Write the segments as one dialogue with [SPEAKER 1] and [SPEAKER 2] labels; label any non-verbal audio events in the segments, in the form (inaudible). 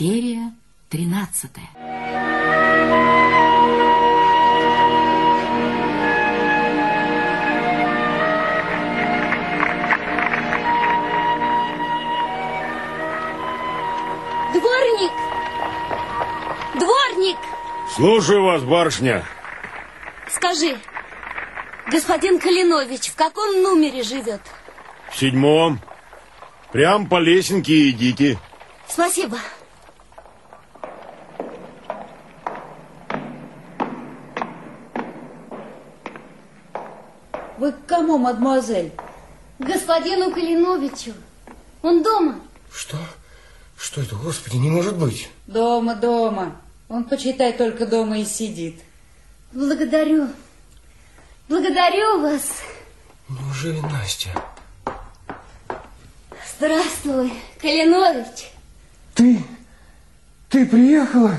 [SPEAKER 1] Серия тринадцатая.
[SPEAKER 2] Дворник! Дворник!
[SPEAKER 3] Слушаю вас, барышня.
[SPEAKER 2] Скажи, господин Калинович в каком номере живет?
[SPEAKER 3] В седьмом. Прям по лесенке идите.
[SPEAKER 2] Спасибо.
[SPEAKER 4] Вы к кому, мадемуазель?
[SPEAKER 2] Господину Калиновичу. Он дома.
[SPEAKER 5] Что? Что это, Господи, не может быть.
[SPEAKER 4] Дома, дома. Он, почитай, только дома и сидит.
[SPEAKER 2] Благодарю. Благодарю вас.
[SPEAKER 5] Неужели Настя?
[SPEAKER 2] Здравствуй, Калинович.
[SPEAKER 5] Ты? Ты приехала?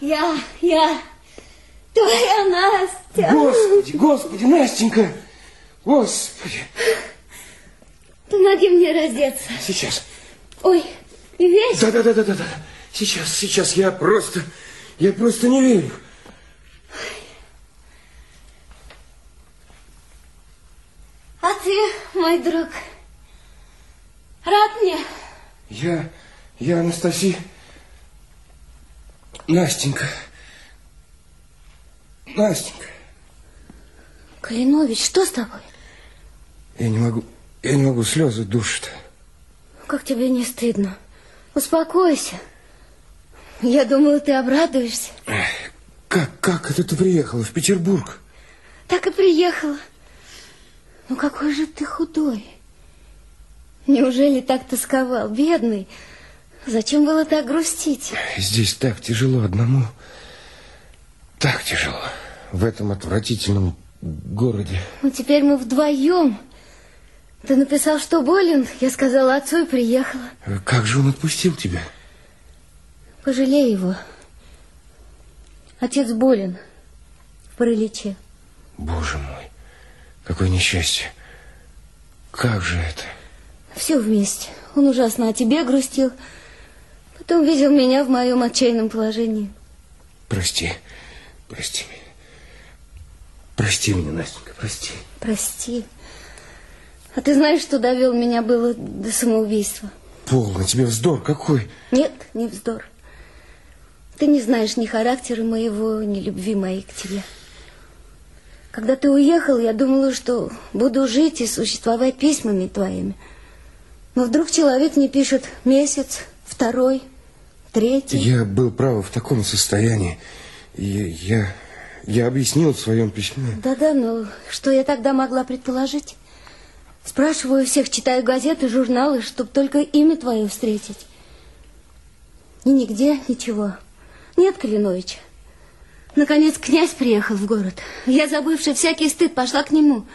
[SPEAKER 2] Я, я, твоя Настя.
[SPEAKER 5] Господи, Господи, Настенька! Господи!
[SPEAKER 2] Помоги мне раздеться.
[SPEAKER 5] Сейчас.
[SPEAKER 2] Ой, весь?
[SPEAKER 5] Да, да, да, да, да, да. Сейчас, сейчас, я просто, я просто не верю.
[SPEAKER 2] А ты, мой друг, рад мне?
[SPEAKER 5] Я, я Анастасия... Настенька. Настенька.
[SPEAKER 2] Калинович, что с тобой?
[SPEAKER 5] Я не могу, я не могу, слезы душат.
[SPEAKER 2] Как тебе не стыдно? Успокойся. Я думала, ты обрадуешься.
[SPEAKER 5] Как, как это ты приехала в Петербург?
[SPEAKER 2] Так и приехала. Ну какой же ты худой. Неужели так тосковал, бедный? Зачем было так грустить?
[SPEAKER 5] Здесь так тяжело одному. Так тяжело. В этом отвратительном городе.
[SPEAKER 2] Ну теперь мы вдвоем. Ты написал, что болен. Я сказала отцу и приехала.
[SPEAKER 5] Как же он отпустил тебя?
[SPEAKER 2] Пожалей его. Отец болен. В параличе.
[SPEAKER 5] Боже мой, какое несчастье. Как же это?
[SPEAKER 2] Все вместе. Он ужасно о тебе грустил. Потом видел меня в моем отчаянном положении.
[SPEAKER 5] Прости, прости меня. Прости меня, Настенька, прости.
[SPEAKER 2] Прости. А ты знаешь, что довел меня было до самоубийства?
[SPEAKER 5] Полно, тебе вздор какой?
[SPEAKER 2] Нет, не вздор. Ты не знаешь ни характера моего, ни любви моей к тебе. Когда ты уехал, я думала, что буду жить и существовать письмами твоими. Но вдруг человек не пишет месяц, второй, третий.
[SPEAKER 5] Я был, право, в таком состоянии. И я, я объяснил в своем письме.
[SPEAKER 2] Да-да, но что я тогда могла предположить? Спрашиваю всех, читаю газеты, журналы, чтобы только имя твое встретить. И нигде ничего. Нет Калиновича. Наконец князь приехал в город. Я, забывши всякий стыд, пошла к нему.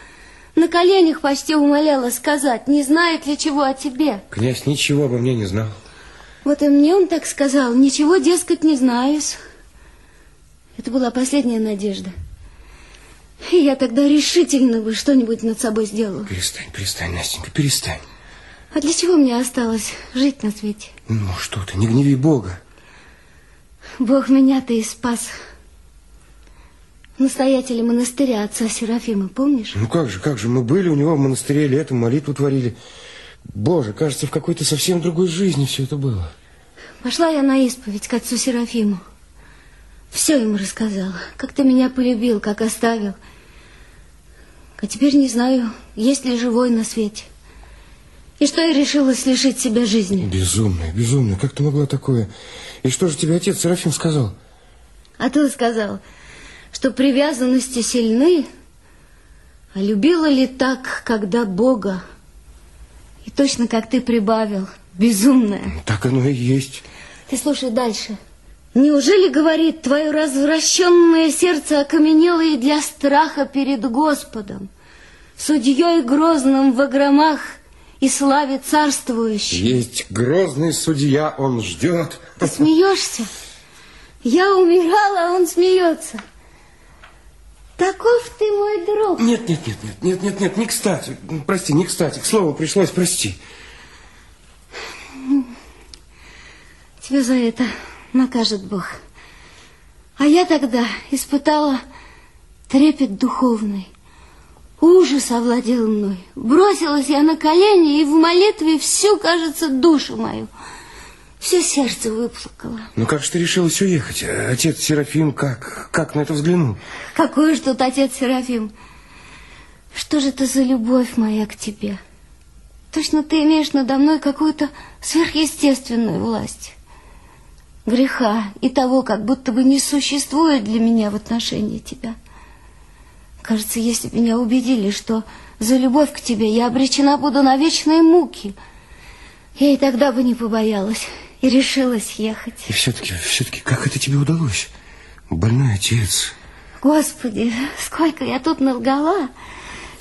[SPEAKER 2] На коленях почти умоляла сказать, не знает ли чего о тебе.
[SPEAKER 5] Князь ничего обо мне не знал.
[SPEAKER 2] Вот и мне он так сказал, ничего, дескать, не знаюсь. Это была последняя надежда. Я тогда решительно бы что-нибудь над собой сделала.
[SPEAKER 5] Перестань, перестань, Настенька, перестань.
[SPEAKER 2] А для чего мне осталось жить на свете?
[SPEAKER 5] Ну, что ты, не гневи Бога.
[SPEAKER 2] Бог меня-то и спас. Настоятеля монастыря отца Серафима, помнишь?
[SPEAKER 5] Ну как же, как же, мы были у него в монастыре летом, молитву творили. Боже, кажется, в какой-то совсем другой жизни все это было.
[SPEAKER 2] Пошла я на исповедь к отцу Серафиму. Все ему рассказала, как ты меня полюбил, как оставил. А теперь не знаю, есть ли живой на свете. И что я решилась лишить себя жизни.
[SPEAKER 5] Безумная, безумная, как ты могла такое? И что же тебе отец Серафим сказал?
[SPEAKER 2] А ты сказал, что привязанности сильны, а любила ли так, когда Бога? И точно как ты прибавил, безумная.
[SPEAKER 5] Так оно и есть.
[SPEAKER 2] Ты слушай дальше. Неужели, говорит, твое развращенное сердце окаменело и для страха перед Господом, судьей грозным в громах и славе царствующей?
[SPEAKER 5] Есть грозный судья, он ждет.
[SPEAKER 2] Ты смеешься? Я умирала, а он смеется. Таков ты мой друг.
[SPEAKER 5] Нет, нет, нет, нет, нет, нет, нет, не кстати. Прости, не кстати. К слову пришлось, прости.
[SPEAKER 2] Тебе за это накажет Бог. А я тогда испытала трепет духовный. Ужас овладел мной. Бросилась я на колени и в молитве всю, кажется, душу мою, все сердце выплакала.
[SPEAKER 5] Ну как же ты решилась уехать? Отец Серафим как, как на это взглянул?
[SPEAKER 2] Какой же тут отец Серафим? Что же это за любовь моя к тебе? Точно ты имеешь надо мной какую-то сверхъестественную власть. Греха и того, как будто бы не существует для меня в отношении тебя. Кажется, если бы меня убедили, что за любовь к тебе я обречена буду на вечные муки, я и тогда бы не побоялась и решилась ехать.
[SPEAKER 5] И все-таки, все-таки, как это тебе удалось? Больной отец.
[SPEAKER 2] Господи, сколько я тут налгала.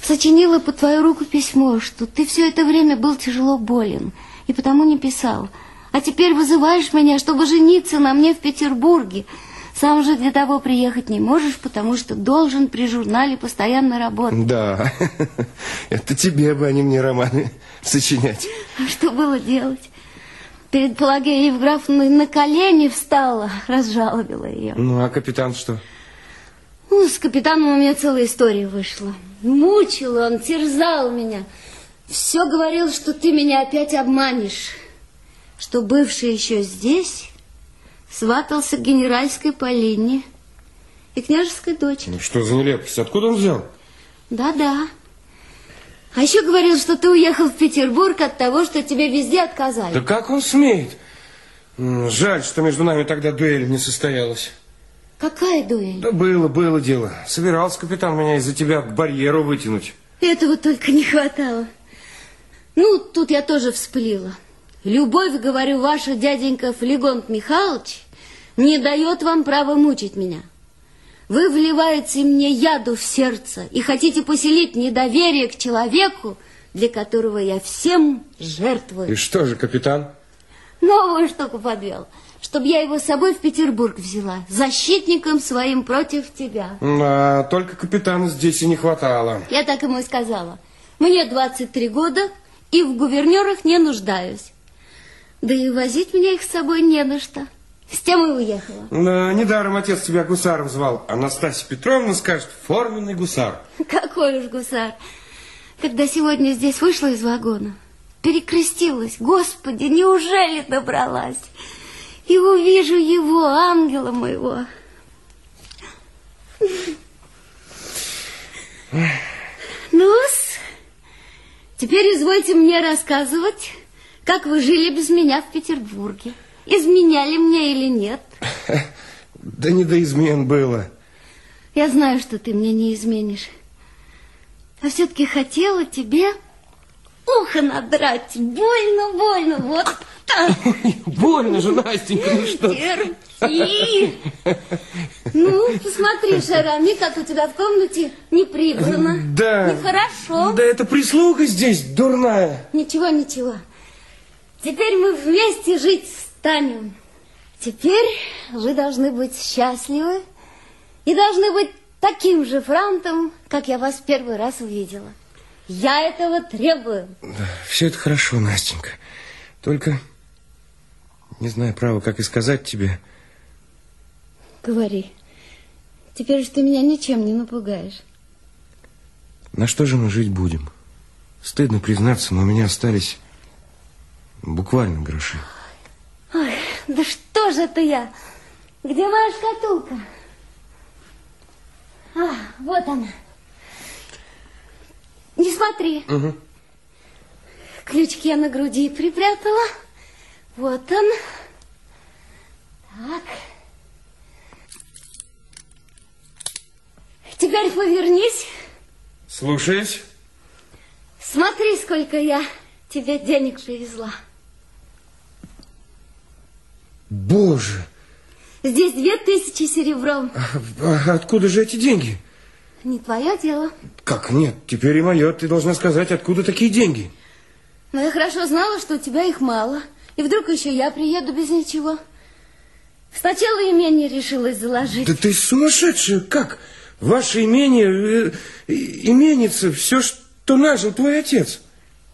[SPEAKER 2] Сочинила по твою руку письмо, что ты все это время был тяжело болен и потому не писал. А теперь вызываешь меня, чтобы жениться на мне в Петербурге. Сам же для того приехать не можешь, потому что должен при журнале постоянно работать.
[SPEAKER 5] Да, (laughs) это тебе бы, а не мне романы сочинять.
[SPEAKER 2] А что было делать? Перед Пелагеей Евграфовной на колени встала, разжалобила ее.
[SPEAKER 5] Ну, а капитан что?
[SPEAKER 2] Ну, с капитаном у меня целая история вышла. Мучил он, терзал меня. Все говорил, что ты меня опять обманешь. Что бывший еще здесь сватался к генеральской Полине и княжеской дочери.
[SPEAKER 5] Ну, что за нелепость? Откуда он взял?
[SPEAKER 2] Да-да. А еще говорил, что ты уехал в Петербург от того, что тебе везде отказали.
[SPEAKER 5] Да как он смеет? Жаль, что между нами тогда дуэль не состоялась.
[SPEAKER 2] Какая дуэль?
[SPEAKER 5] Да было, было дело. Собирался капитан меня из-за тебя к барьеру вытянуть.
[SPEAKER 2] Этого только не хватало. Ну, тут я тоже всплила. Любовь, говорю, ваша дяденька Флегонт Михайлович не дает вам права мучить меня. Вы вливаете мне яду в сердце и хотите поселить недоверие к человеку, для которого я всем жертвую.
[SPEAKER 5] И что же, капитан?
[SPEAKER 2] Новую штуку подвел, чтобы я его с собой в Петербург взяла, защитником своим против тебя.
[SPEAKER 5] А, только капитана здесь и не хватало.
[SPEAKER 2] Я так ему и сказала. Мне 23 года, и в гувернерах не нуждаюсь. Да и возить мне их с собой не на что. С тем и уехала.
[SPEAKER 5] Да, недаром отец тебя гусаром звал. Анастасия Петровна скажет, форменный гусар. (laughs)
[SPEAKER 2] Какой уж гусар. Когда сегодня здесь вышла из вагона, перекрестилась. Господи, неужели добралась? И увижу его, ангела моего. (laughs) ну -с, теперь извольте мне рассказывать, как вы жили без меня в Петербурге. Изменяли мне или нет? (laughs)
[SPEAKER 5] Да не до измен было.
[SPEAKER 2] Я знаю, что ты мне не изменишь. А все-таки хотела тебе ухо надрать. Больно, больно. Вот так. (laughs)
[SPEAKER 5] Больно же, Настенька, ну что?
[SPEAKER 2] Терпи. Ну, посмотри, Шарами, как у тебя в комнате не прибрано.
[SPEAKER 5] Да.
[SPEAKER 2] Нехорошо.
[SPEAKER 5] Да это прислуга здесь дурная.
[SPEAKER 2] Ничего, ничего. Теперь мы вместе жить станем. Теперь вы должны быть счастливы и должны быть таким же франтом, как я вас первый раз увидела. Я этого требую.
[SPEAKER 5] Да, все это хорошо, Настенька. Только не знаю, право, как и сказать тебе.
[SPEAKER 2] Говори. Теперь же ты меня ничем не напугаешь.
[SPEAKER 5] На что же мы жить будем? Стыдно признаться, но у меня остались буквально гроши.
[SPEAKER 2] Ой, да что же это я? Где моя шкатулка? А, вот она. Не смотри.
[SPEAKER 5] Угу.
[SPEAKER 2] Ключики я на груди припрятала. Вот он. Так. Теперь повернись.
[SPEAKER 5] Слушаюсь.
[SPEAKER 2] Смотри, сколько я тебе денег привезла.
[SPEAKER 5] Боже!
[SPEAKER 2] Здесь две тысячи серебром.
[SPEAKER 5] А, а откуда же эти деньги?
[SPEAKER 2] Не твое дело.
[SPEAKER 5] Как нет? Теперь и мое. Ты должна сказать, откуда такие деньги.
[SPEAKER 2] Но я хорошо знала, что у тебя их мало. И вдруг еще я приеду без ничего. Сначала имение решилась заложить.
[SPEAKER 5] Да ты сумасшедшая! Как? Ваше имение, э, именица, все, что нажил твой отец.